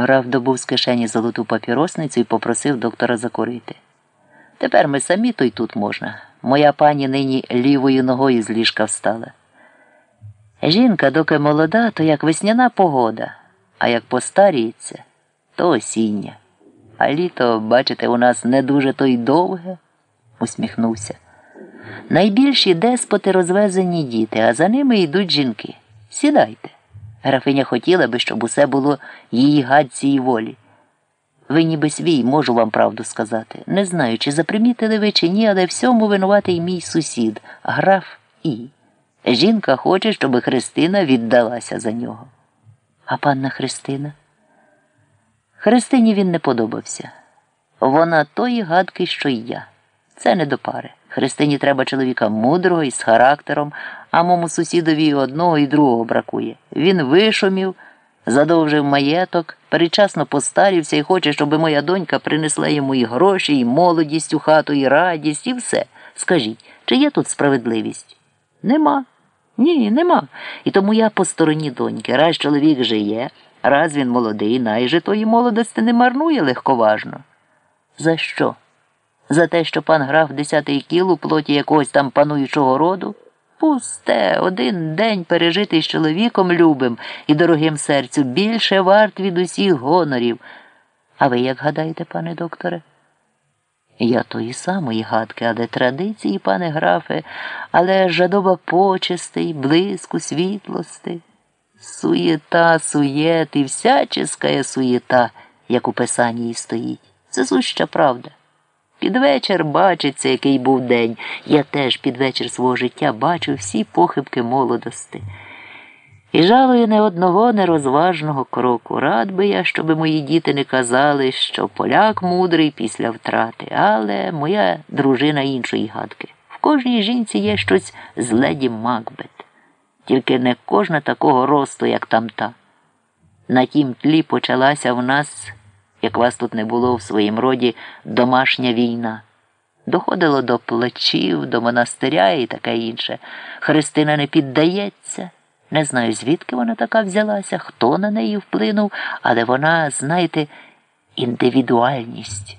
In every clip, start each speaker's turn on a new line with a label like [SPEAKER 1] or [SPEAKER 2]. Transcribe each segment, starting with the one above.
[SPEAKER 1] Граф добув з кишені золоту папіросницю і попросив доктора закурити. Тепер ми самі то й тут можна. Моя пані нині лівою ногою з ліжка встала. Жінка, доки молода, то як весняна погода, а як постаріється, то осіння. А літо, бачите, у нас не дуже то й довге, усміхнувся. Найбільші деспоти розвезені діти, а за ними йдуть жінки. Сідайте. Графиня хотіла би, щоб усе було її гадці і волі. Ви ніби свій, можу вам правду сказати. Не знаю, чи запримітили ви, чи ні, але всьому винуватий мій сусід, граф І. Жінка хоче, щоб Христина віддалася за нього. А панна Христина? Христині він не подобався. Вона тої гадки, що й я. Це не до пари. Христині треба чоловіка мудрого і з характером, а моєму сусідові і одного і другого бракує. Він вишумів, задовжив маєток, передчасно постарівся і хоче, щоб моя донька принесла йому і гроші, і молодість у хату, і радість, і все. Скажіть, чи є тут справедливість? Нема. Ні, нема. І тому я по стороні доньки. Раз чоловік жиє, раз він молодий, найже тої молодості не марнує легковажно. За що? За те, що пан граф десятий кіл у плоті якогось там пануючого роду? Пусте, один день пережитий з чоловіком любим і дорогим серцю більше варт від усіх гонорів. А ви як гадаєте, пане докторе? Я тої самої гадки, але традиції, пане графе, але жадоба почестей, блиску, світлости. Суєта, суєт і всяческая суєта, як у писанні стоїть. Це суща правда. Під вечір бачиться, який був день. Я теж під вечір свого життя бачу всі похибки молодости. І жалую не одного нерозважного кроку. Рад би я, щоби мої діти не казали, що поляк мудрий після втрати, але моя дружина іншої гадки. В кожній жінці є щось з леді Макбет. Тільки не кожна такого росту, як тамта. На тім тлі почалася в нас як вас тут не було в своїм роді домашня війна. Доходило до плачів, до монастиря і таке інше. Христина не піддається. Не знаю, звідки вона така взялася, хто на неї вплинув, але вона, знаєте, індивідуальність.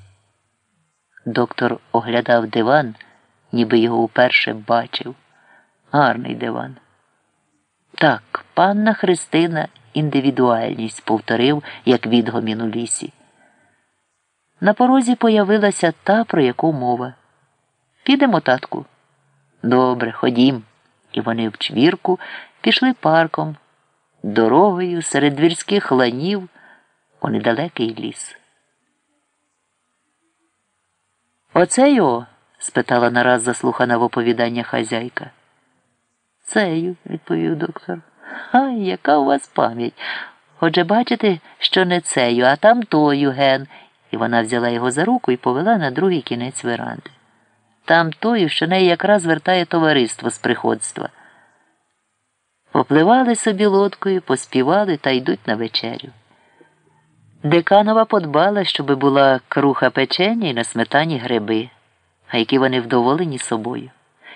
[SPEAKER 1] Доктор оглядав диван, ніби його вперше бачив. Гарний диван. Так, панна Христина індивідуальність повторив, як відгомін у лісі. На порозі появилася та, про яку мова. Підемо, татку. Добре, ходім. І вони в чвірку пішли парком, дорогою серед двірських ланів у недалекий ліс. Оце його? спитала нараз заслухана в оповідання хазяйка. Цею, відповів доктор. Ай, яка у вас пам'ять. Отже, бачите, що не цею, а там тою ген і вона взяла його за руку і повела на другий кінець веранди. Там тою, що неї якраз вертає товариство з приходства. Попливали собі лодкою, поспівали та йдуть на вечерю. Деканова подбала, щоби була круха печення і на сметані гриби, а які вони вдоволені собою.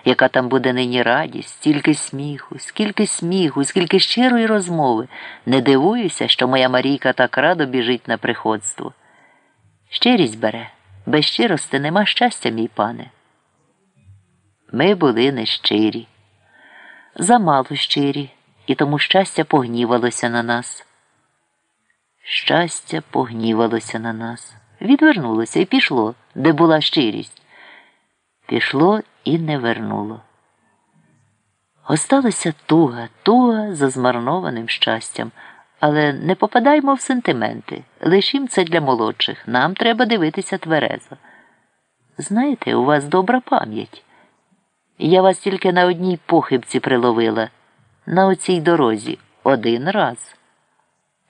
[SPEAKER 1] Яка там буде нині радість, стільки сміху, скільки сміху, скільки щирої розмови. Не дивуюся, що моя Марійка так радо біжить на приходство. Щирість бере, без щирости нема щастя, мій пане. Ми були нещирі, замало щирі, і тому щастя погнівалося на нас. Щастя погнівалося на нас, відвернулося і пішло, де була щирість. Пішло і не вернуло. Осталася туга, туга за змарнованим щастям. Але не попадаймо в сентименти. Лишім це для молодших. Нам треба дивитися тверезо. Знаєте, у вас добра пам'ять. Я вас тільки на одній похибці приловила, на оцій дорозі, один раз.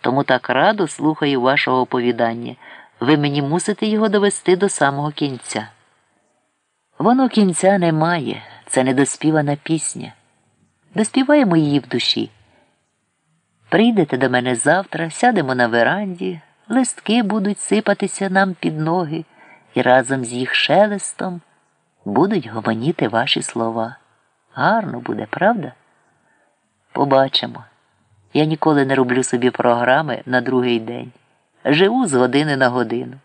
[SPEAKER 1] Тому так радо слухаю вашого оповідання. Ви мені мусите його довести до самого кінця. Воно кінця немає, це недоспівана пісня. Доспіваємо її в душі. Прийдете до мене завтра, сядемо на веранді, листки будуть сипатися нам під ноги, і разом з їх шелестом будуть гомоніти ваші слова. Гарно буде, правда? Побачимо. Я ніколи не роблю собі програми на другий день. Живу з години на годину.